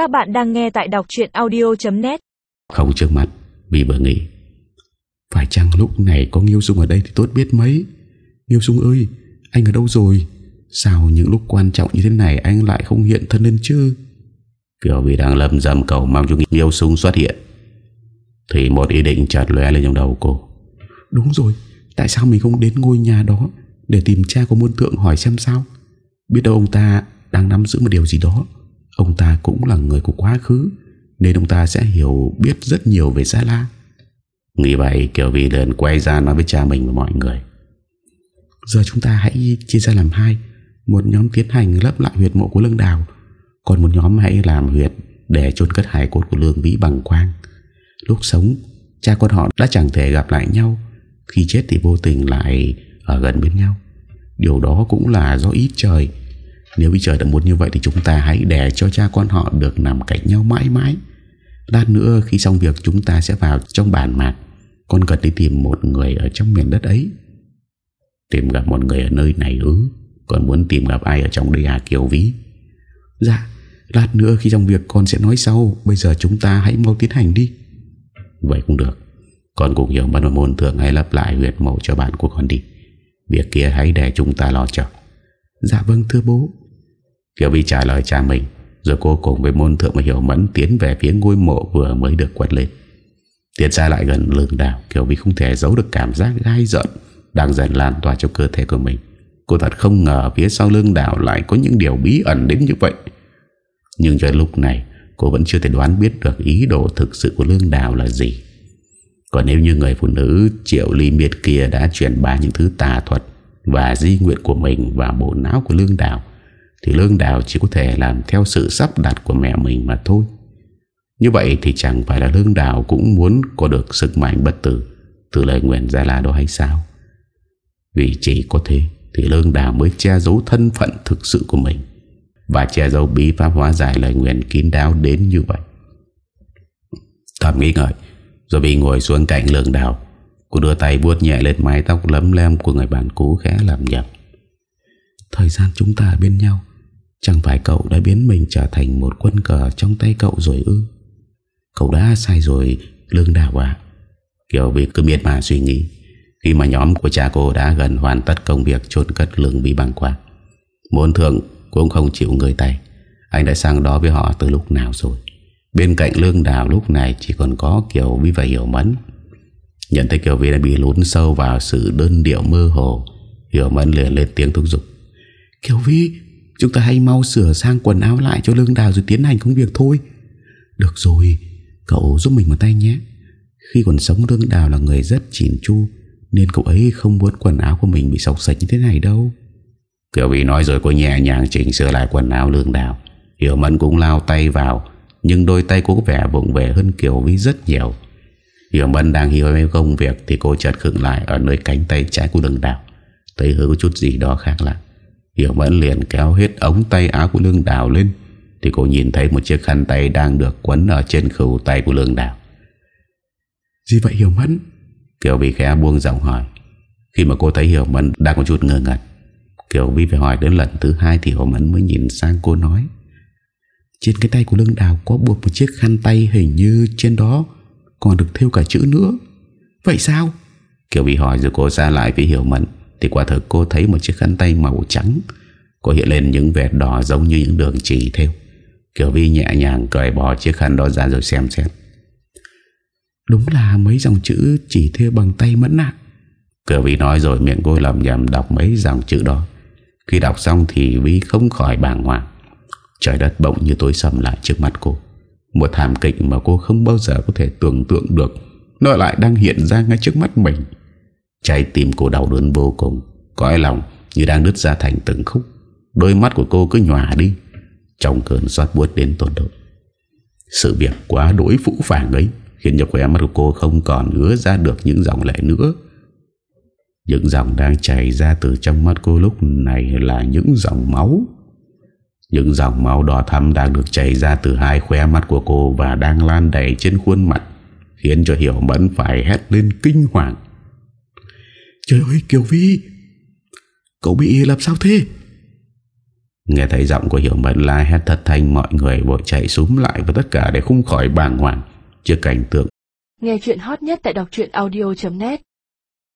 Các bạn đang nghe tại đọc chuyện audio.net Không trước mặt Vì vừa nghĩ. Phải chăng lúc này có Nghiêu Dung ở đây thì tốt biết mấy? Nghiêu Dung ơi, Anh ở đâu rồi? Sao những lúc quan trọng như thế này Anh lại không hiện thân lên chứ? Kiều vì đang lầm dầm cầu mong cho Nghiêu Dung xuất hiện. Thì một ý định chợt lóe lên trong đầu cô. Đúng rồi, Tại sao mình không đến ngôi nhà đó Để tìm cha của môn thượng hỏi xem sao? Biết đâu ông ta đang nắm giữ một điều gì đó. Ông ta cũng là người của quá khứ, Nên ông ta sẽ hiểu biết rất nhiều về Gia La. Nghĩ vậy, Kiều Vi liền quay ra nói với cha mình và mọi người. Giờ chúng ta hãy chia ra làm hai, Một nhóm tiến hành lấp lại huyệt mộ của Lương Đào, Còn một nhóm hãy làm huyệt Để chôn cất hải cốt của Lương Vĩ bằng quang. Lúc sống, Cha con họ đã chẳng thể gặp lại nhau, Khi chết thì vô tình lại Ở gần bên nhau. Điều đó cũng là do ý trời nếu bây trời đã muốn như vậy thì chúng ta hãy để cho cha con họ được nằm cạnh nhau mãi mãi. Lát nữa khi xong việc chúng ta sẽ vào trong bản mạc. Con cần đi tìm một người ở trong miền đất ấy. Tìm gặp một người ở nơi này ư. Còn muốn tìm gặp ai ở trong đây à Kiều Vĩ? Dạ, lát nữa khi xong việc con sẽ nói sau. Bây giờ chúng ta hãy mau tiến hành đi. Vậy cũng được. Con cũng hiểu bắt môn thường hay lặp lại huyệt mẫu cho bạn của con đi. Việc kia hãy để chúng ta lo cho. Dạ vâng thưa bố. Kiều Vi trả lời cha mình, Rồi cô cùng với môn thượng và hiểu mẫn Tiến về phía ngôi mộ vừa mới được quật lên. Tiến xa lại gần lưng đào Kiều Vi không thể giấu được cảm giác gai giận Đang dần lan tỏa trong cơ thể của mình. Cô thật không ngờ phía sau lưng đảo Lại có những điều bí ẩn đến như vậy. Nhưng cho lúc này, Cô vẫn chưa thể đoán biết được ý đồ thực sự của lương đào là gì. Còn nếu như người phụ nữ Triệu ly miệt kia đã chuyển ba những thứ tà thuật Và di nguyện của mình vào bộ não của lương đào thì Lương Đào chỉ có thể làm theo sự sắp đặt của mẹ mình mà thôi. Như vậy thì chẳng phải là Lương Đào cũng muốn có được sức mạnh bất tử Từ lời nguyện Gia La đó hay sao? Vì chỉ có thế Thì Lương Đào mới che giấu thân phận thực sự của mình Và che giấu bí pháp hóa giải lời nguyện kín đáo đến như vậy. Thầm nghĩ ngợi, Rồi bị ngồi xuống cạnh Lương Đào Cô đưa tay vuốt nhẹ lên mái tóc lấm lem của người bạn cũ khẽ làm nhập Thời gian chúng ta bên nhau Chẳng phải cậu đã biến mình trở thành một quân cờ trong tay cậu rồi ư? Cậu đã sai rồi, lương đào à Kiểu vì cứ biết mà suy nghĩ. Khi mà nhóm của cha cô đã gần hoàn tất công việc chôn cất lương bị băng qua Muốn thượng cũng không chịu người tay. Anh đã sang đó với họ từ lúc nào rồi? Bên cạnh lương đào lúc này chỉ còn có Kiều Vi và Hiểu Mẫn. Nhận thấy Kiều Vi đã bị lún sâu vào sự đơn điệu mơ hồ, Hiểu Mẫn liền lên tiếng thúc giục. Kiều Vi Chúng ta hãy mau sửa sang quần áo lại cho lương đào rồi tiến hành công việc thôi. Được rồi, Cậu giúp mình một tay nhé. Khi còn sống, lương đào là người rất chỉn chu, Nên cậu ấy không muốn quần áo của mình bị sọc sạch như thế này đâu. Kiều Vy nói rồi cô nhẹ nhàng chỉnh sửa lại quần áo lương đào. Hiểu Mẫn cũng lao tay vào, Nhưng đôi tay cô có vẻ vụng về hơn Kiều Vy rất nhiều. Hiểu Mẫn đang hiểu về công việc Thì cô chợt khựng lại ở nơi cánh tay trái của lương đào. Thấy hứa có chút gì đó khác lạ. Hiểu Mẫn liền kéo hết ống tay áo của Lương Đào lên Thì cô nhìn thấy một chiếc khăn tay đang được quấn ở trên khẩu tay của Lương Đào. Gì vậy Hiểu Mẫn? Kiều Vy khẽ buông giọng hỏi. Khi mà cô thấy Hiểu Mẫn đang có chút ngơ ngẩn Kiều Vy phải hỏi đến lần thứ hai Thì Hiểu Mẫn mới nhìn sang cô nói. Trên cái tay của Lương Đào có buộc một chiếc khăn tay hình như trên đó Còn được theo cả chữ nữa. Vậy sao? Kiều Vy hỏi rồi cô ra lại với Hiểu Mẫn thì quả thực cô thấy một chiếc khăn tay màu trắng Có hiện lên những vẹt đỏ giống như những đường chỉ theo. Kiều Vi nhẹ nhàng cởi bỏ chiếc khăn đó ra rồi xem xét. Đúng là mấy dòng chữ chỉ theo bằng tay mẫn ạ. Kiều Vi nói rồi miệng cô lầm nhầm đọc mấy dòng chữ đó. Khi đọc xong thì Vi không khỏi bàng hoàng. Trời đất bỗng như tối sầm lại trước mắt cô. Một thảm kịch mà cô không bao giờ có thể tưởng tượng được Nó lại đang hiện ra ngay trước mắt mình Trái tim cô đau đớn vô cùng. Cõi lòng như đang đứt ra thành từng khúc. Đôi mắt của cô cứ nhòa đi, Trong cơn xót buốt đến tổn độ. Sự việc quá đối phũ phàng ấy Khiến cho khóe mắt của cô không còn ứa ra được những dòng lệ nữa. Những dòng đang chảy ra từ trong mắt cô lúc này là những dòng máu. Những dòng máu đỏ thắm đang được chảy ra từ hai khóe mắt của cô Và đang lan đầy trên khuôn mặt, Khiến cho Hiểu Mẫn phải hét lên kinh hoàng. Trời ơi Kiều Vi Cậu bị làm sao thế? Nghe thấy giọng của Hiểu Mẫn la hét thật thanh Mọi người vội chạy súm lại Và tất cả để không khỏi bàng hoàng Trước cảnh tượng. Nghe chuyện hot nhất tại đọc audio.net